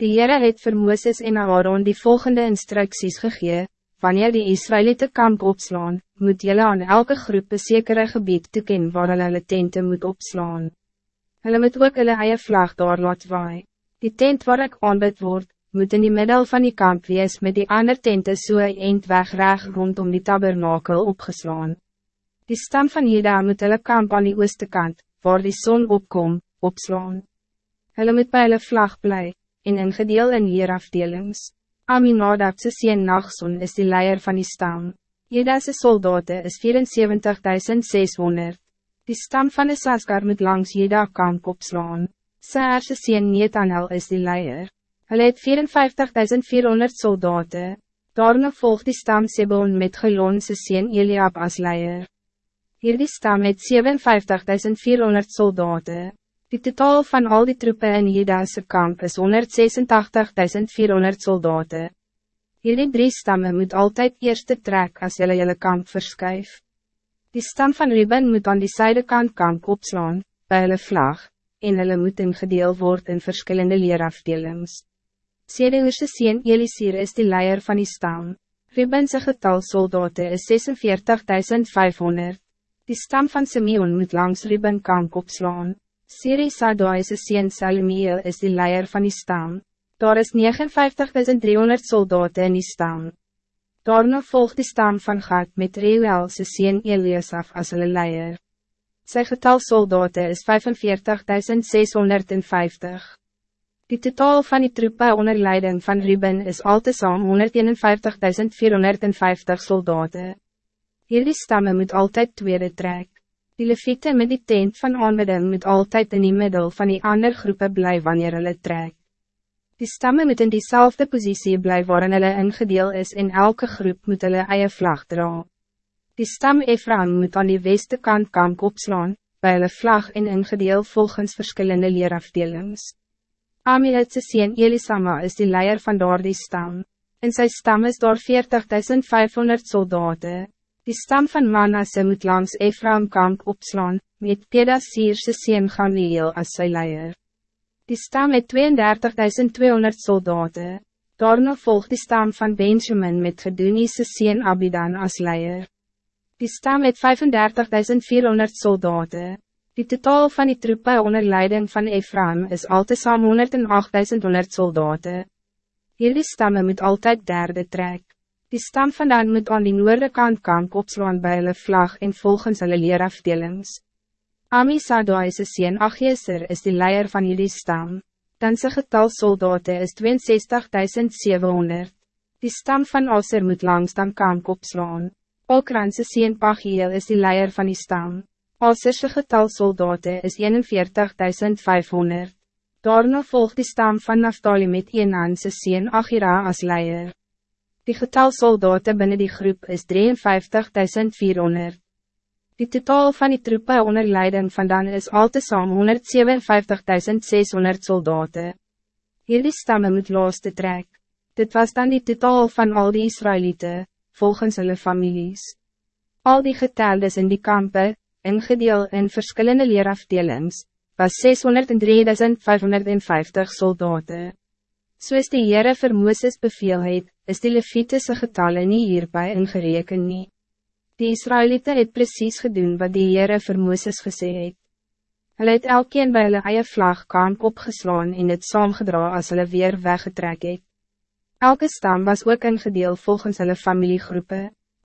Die Heere het vir Mooses en Aaron die volgende instructies gegee, wanneer die Israëlieten kamp opslaan, moet jullie aan elke groep een sekere gebied toeken waar hulle hulle tente moet opslaan. Hulle moet ook hulle eie vlag daar laat waai. Die tent waar ek aanbid word, moet in die middel van die kamp wees met die ander tente so eind weg reg rondom die tabernakel opgeslaan. Die stam van Jeda moet hulle kamp aan die ooste kant, waar die zon opkom, opslaan. Hulle moet by hulle vlag blij, en in hier afdelings. Aminadabse sien Nachson is die leier van die stam. Jedase soldaten is 74.600. Die stam van de Saskar moet langs Jeda kamp opslaan. Saarse sien Netanel is die leier. Hulle het 54.400 soldaten. Daarna volgt die stam Sebon met Gelonse sien Eliab as leier. Hier die stam het 57.400 soldaten. Die totaal van al die troepen in Judase kamp is 186.400 soldaten. Hierdie drie stammen moet altijd eerste trek als jullie jullie kamp verskuif. Die stam van Ruben moet aan die zijdekant kamp opslaan, bij hulle vlag, en hulle moet ingedeel word in verschillende leerafdelings. Sedeoorse sien Elisir is die leier van die stam. Rubense getal soldaten is 46.500. Die stam van Simeon moet langs Ruben kamp opslaan. Siri Sadoise sien Salmiel is die leier van die stam. Daar is 59.300 soldaten in die stam. Daarna volgt die stam van Gad met Reuel se sien Eliasaf as hulle leier. Sy getal soldaten is 45.650. Die totaal van die troepen onder leiding van Ruben is altesaam 151.450 soldaten. Hierdie stammen moet altijd tweede trek. Die leviete met die tent van aanbidding moet altijd in die middel van die ander groepen bly wanneer hulle trek. Die stammen moet in diezelfde positie bly waarin hulle ingedeel is en elke groep moet hulle eie vlag dra. Die stam Ephraim moet aan die weste kant kamp opslaan, by hulle vlag en ingedeel volgens verschillende leerafdelings. Amietse sien Elisama is die leier van daar die stam. In sy stam is daar 40.500 soldaten. Die stam van Manasse moet langs Ephraim kamp opslaan, met Pedasierse sien Gamliel as sy leier. Die stam het 32.200 soldaten. Daarna volgt die stam van Benjamin met Gedunise sien Abidan as leier. Die stam het 35.400 soldaten. Die totaal van die troepen onder leiding van Ephraim is altesaam 108.100 soldaten. Hierdie stammen moet altijd derde trek. Die stam vandaan moet aan die noorde kant kamp opslaan by hulle vlag en volgens hulle leerafdelings. Ami Sadoise sien Achieser is die leier van jullie stam. Dan sy getal soldaten is 62.700. Die stam van Aser moet langs dan kamp opslaan. Olkranse sien Pachiel is die leier van die stam. Aserse getal soldaten is 41.500. Daarna volgt die stam van Naftali met Enanse sien Achira as leier. Die getal soldaten binnen die groep is 53.400. Die totaal van die troepen onder leiding vandaan is altesaam 157.600 soldaten. Hierdie stammen moet laaste trek. Dit was dan die totaal van al die Israëlieten, volgens hulle families. Al die geteldes in die kampen, ingedeel in verschillende leerafdelings, was 603.550 soldaten. Soos die Heere vir Mooses beveel het, is die Levitese getallen nie hierbij ingereken nie. Die Israëlieten het precies gedaan wat die Heere vir Mooses gesê het. Hulle het elkeen by hulle eie vlag kamp opgeslaan en het saamgedra as hulle weer weggetrek het. Elke stam was ook ingedeel volgens hulle familiegroepen.